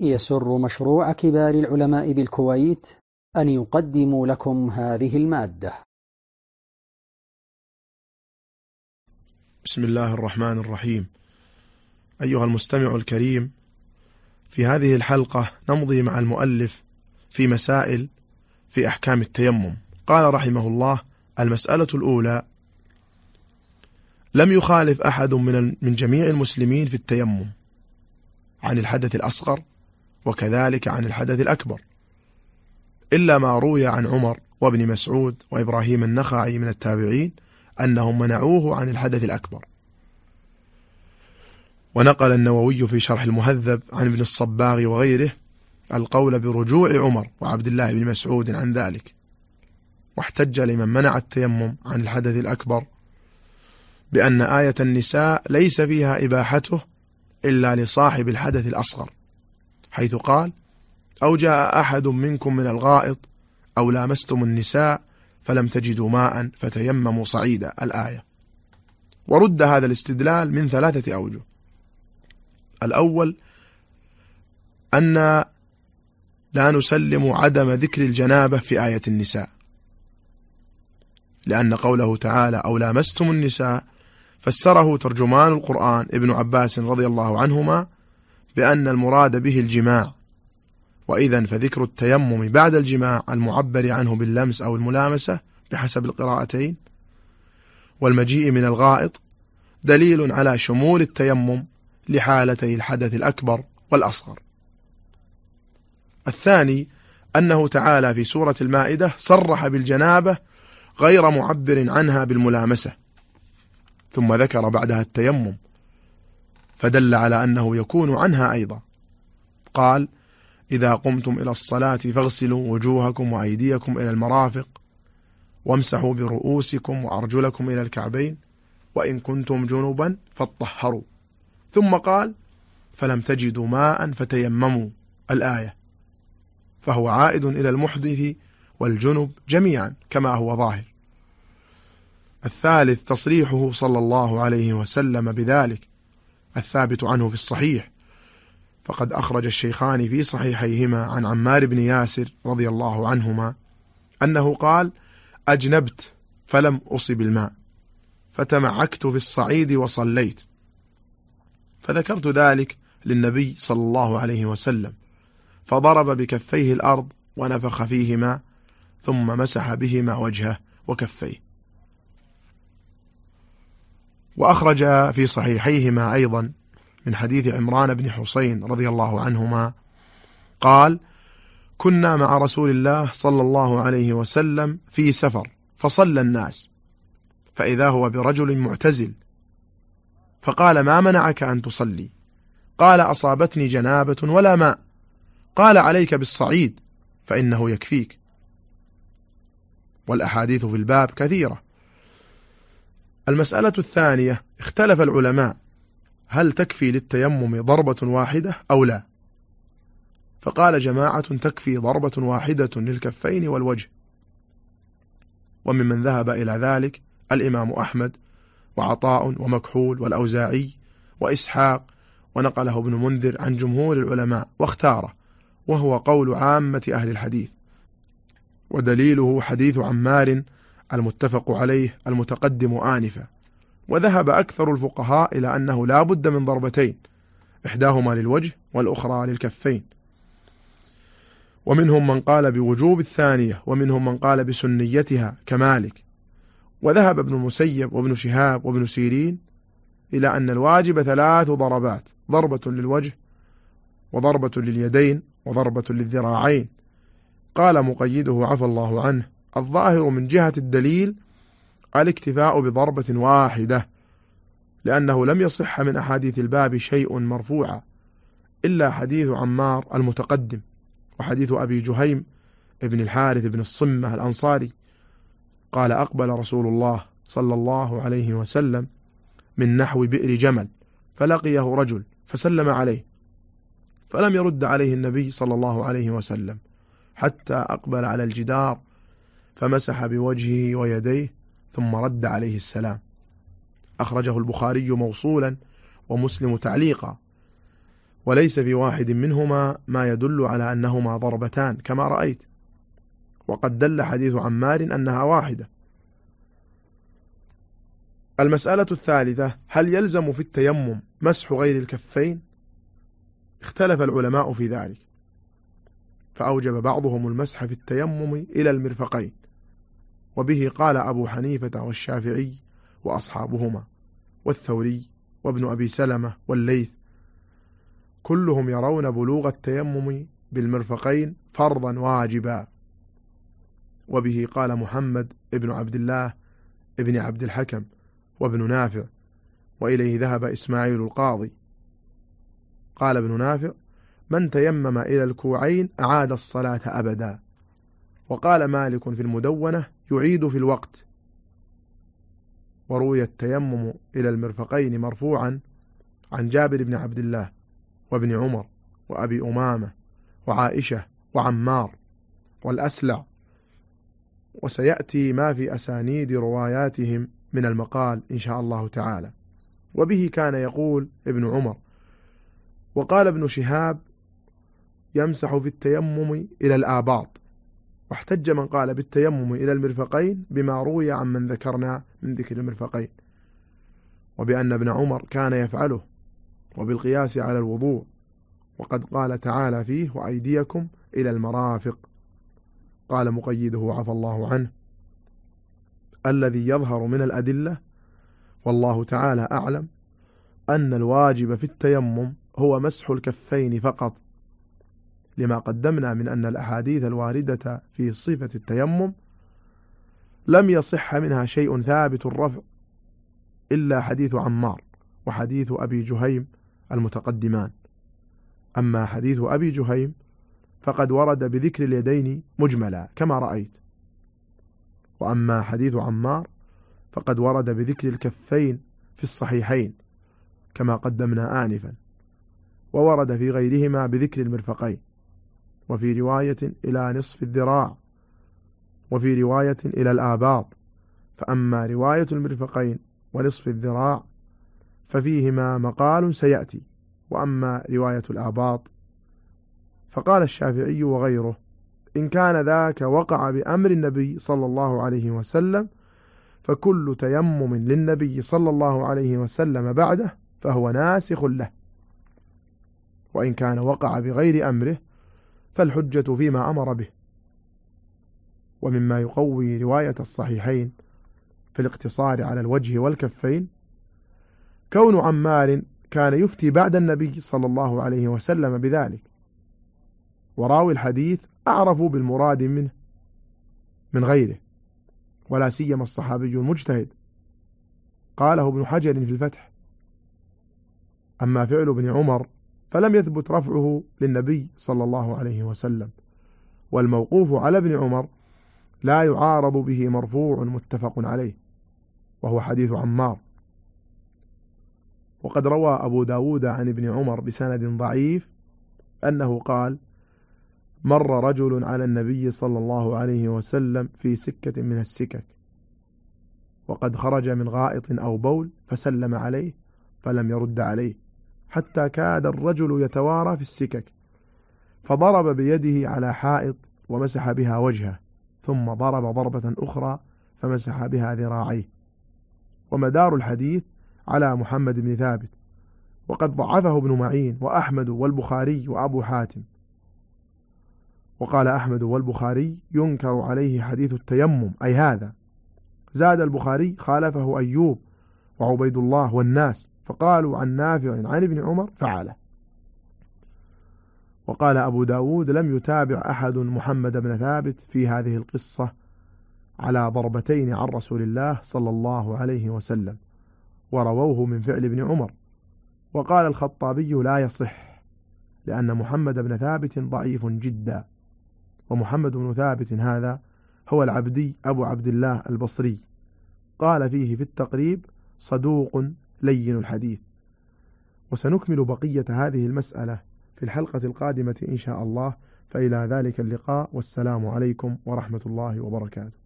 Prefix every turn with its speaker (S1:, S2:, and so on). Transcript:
S1: يسر مشروع كبار العلماء بالكويت أن يقدم لكم هذه المادة.
S2: بسم الله الرحمن الرحيم. أيها المستمع الكريم في هذه الحلقة نمضي مع المؤلف في مسائل في أحكام التيمم. قال رحمه الله المسألة الأولى لم يخالف أحد من من جميع المسلمين في التيمم. عن الحدث الأصغر وكذلك عن الحدث الأكبر. إلا ما روي عن عمر وابن مسعود وإبراهيم النخعي من التابعين أنهم منعوه عن الحدث الأكبر. ونقل النووي في شرح المهذب عن ابن الصباغ وغيره القول برجوع عمر وعبد الله بن مسعود عن ذلك. واحتج لمن منع التيمم عن الحدث الأكبر بأن آية النساء ليس فيها إباحته إلا لصاحب الحدث الأصغر. حيث قال أو جاء أحد منكم من الغائط أو لامستم النساء فلم تجدوا ماء فتيمموا صعيدا. الآية. ورد هذا الاستدلال من ثلاثة أوجه. الأول أن لا نسلم عدم ذكر الجنابة في آية النساء. لأن قوله تعالى أو لامستم النساء فسره ترجمان القرآن ابن عباس رضي الله عنهما بأن المراد به الجماع. وإذا فذكر التيمم بعد الجماع المعبر عنه باللمس أو الملامسة بحسب القراءتين. والمجيء من الغائط دليل على شمول التيمم لحالتي الحدث الأكبر والأصغر. الثاني أنه تعالى في سورة المائدة صرح بالجنابة غير معبر عنها بالملامسة ثم ذكر بعدها التيمم. فدل على أنه يكون عنها أيضا. قال إذا قمتم إلى الصلاة فاغسلوا وجوهكم وأيديكم إلى المرافق وامسحوا برؤوسكم وأرجلكم إلى الكعبين وإن كنتم جنبا فاطهروا. ثم قال فلم تجدوا ماء فتيمموا الآية فهو عائد إلى المحدث والجنب جميعا كما هو ظاهر. الثالث تصريحه صلى الله عليه وسلم بذلك الثابت عنه في الصحيح. فقد أخرج الشيخان في صحيحيهما عن عمار بن ياسر رضي الله عنهما أنه قال أجنبت فلم أصب الماء فتمعكت في الصعيد وصليت. فذكرت ذلك للنبي صلى الله عليه وسلم فضرب بكفيه الأرض ونفخ فيهما ثم مسح بهما وجهه وكفيه. وأخرج في صحيحيهما أيضا من حديث عمران بن حسين رضي الله عنهما قال كنا مع رسول الله صلى الله عليه وسلم في سفر فصلى الناس فإذا هو برجل معتزل فقال ما منعك أن تصلي؟ قال أصابتني جنابة ولا ماء. قال عليك بالصعيد فإنه يكفيك. والأحاديث في الباب كثيرة. المسألة الثانية اختلف العلماء هل تكفي للتيمم ضربة واحدة أو لا؟ فقال جماعة تكفي ضربة واحدة للكفين والوجه. وممن ذهب إلى ذلك الإمام أحمد وعطاء ومكحول والأوزاعي وإسحاق ونقله ابن منذر عن جمهور العلماء واختاره وهو قول عامة أهل الحديث. ودليله حديث عمار المتفق عليه المتقدم آنفا وذهب أكثر الفقهاء إلى أنه لا بد من ضربتين إحداهما للوجه والأخرى للكفين. ومنهم من قال بوجوب الثانية ومنهم من قال بسنيتها كمالك. وذهب ابن المسيب وابن شهاب وابن سيرين إلى أن الواجب ثلاث ضربات ضربة للوجه وضربة لليدين وضربة للذراعين. قال مقيده عفى الله عنه الظاهر من جهة الدليل الاكتفاء بضربة واحدة لأنه لم يصح من أحاديث الباب شيء مرفوعا إلا حديث عمار المتقدم وحديث أبي جهيم ابن الحارث بن الصمة الأنصاري. قال أقبل رسول الله صلى الله عليه وسلم من نحو بئر جمل فلقيه رجل فسلم عليه فلم يرد عليه النبي صلى الله عليه وسلم حتى أقبل على الجدار فمسح بوجهه ويديه ثم رد عليه السلام. أخرجه البخاري موصولا ومسلم تعليقا. وليس في واحد منهما ما يدل على أنهما ضربتان كما رأيت. وقد دل حديث عمار أنها واحدة. المسألة الثالثة هل يلزم في التيمم مسح غير الكفين؟ اختلف العلماء في ذلك. فأوجب بعضهم المسح في التيمم إلى المرفقين. وبه قال أبو حنيفة والشافعي وأصحابهما والثوري وابن أبي سلمة والليث كلهم يرون بلوغ التيمم بالمرفقين فرضا واجبا. وبه قال محمد ابن عبد الله ابن عبد الحكم وابن نافع وإليه ذهب إسماعيل القاضي. قال ابن نافع من تيمم إلى الكوعين أعاد الصلاة أبدا وقال مالك في المدونة يعيد في الوقت. وروي التيمم إلى المرفقين مرفوعا عن جابر بن عبد الله وابن عمر وأبي أمامة وعائشة وعمار والأسلع. وسيأتي ما في أسانيد رواياتهم من المقال إن شاء الله تعالى. وبه كان يقول ابن عمر وقال ابن شهاب يمسح في التيمم إلى الآباط. واحتج من قال بالتيمم إلى المرفقين بما روي عن من ذكرنا من ذكر المرفقين وبأن ابن عمر كان يفعله وبالقياس على الوضوء وقد قال تعالى فيه وأيديكم إلى المرافق قال مقيده عفى الله عنه الذي يظهر من الأدلة والله تعالى أعلم أن الواجب في التيمم هو مسح الكفين فقط لما قدمنا من أن الأحاديث الواردة في صفة التيمم لم يصح منها شيء ثابت الرفع إلا حديث عمار وحديث أبي جهيم المتقدمان. أما حديث أبي جهيم فقد ورد بذكر اليدين مجملا كما رأيت. وأما حديث عمار فقد ورد بذكر الكفين في الصحيحين كما قدمنا آنفا وورد في غيرهما بذكر المرفقين. وفي رواية إلى نصف الذراع وفي رواية إلى الآباط. فأما رواية المرفقين ونصف الذراع ففيهما مقال سيأتي. وأما رواية الآباط فقال الشافعي وغيره إن كان ذاك وقع بأمر النبي صلى الله عليه وسلم فكل تيمم للنبي صلى الله عليه وسلم بعده فهو ناسخ له. وإن كان وقع بغير أمره فالحجة فيما أمر به. ومما يقوي رواية الصحيحين في الاقتصار على الوجه والكفين كون عمار كان يفتي بعد النبي صلى الله عليه وسلم بذلك. وراوي الحديث أعرفوا بالمراد منه من غيره ولا سيما الصحابي المجتهد. قاله ابن حجر في الفتح. أما فعل ابن عمر فلم يثبت رفعه للنبي صلى الله عليه وسلم. والموقوف على ابن عمر لا يعارض به مرفوع متفق عليه وهو حديث عمار. وقد روى أبو داود عن ابن عمر بسند ضعيف أنه قال مر رجل على النبي صلى الله عليه وسلم في سكة من السكك وقد خرج من غائط أو بول فسلم عليه فلم يرد عليه. حتى كاد الرجل يتوارى في السكك فضرب بيده على حائط ومسح بها وجهه ثم ضرب ضربة أخرى فمسح بها ذراعيه. ومدار الحديث على محمد بن ثابت وقد ضعفه ابن معين وأحمد والبخاري وأبو حاتم. وقال أحمد والبخاري ينكر عليه حديث التيمم أي هذا. زاد البخاري خالفه أيوب وعبيد الله والناس فقالوا عن نافع عن ابن عمر فعله. وقال أبو داود لم يتابع أحد محمد بن ثابت في هذه القصة على ضربتين عن رسول الله صلى الله عليه وسلم ورووه من فعل ابن عمر. وقال الخطابي لا يصح لأن محمد بن ثابت ضعيف جدا. ومحمد بن ثابت هذا هو العبدي أبو عبد الله البصري. قال فيه في التقريب صدوق لين الحديث. وسنكمل بقية هذه المسألة في الحلقة القادمة إن شاء الله. فإلى ذلك اللقاء والسلام عليكم ورحمة الله وبركاته.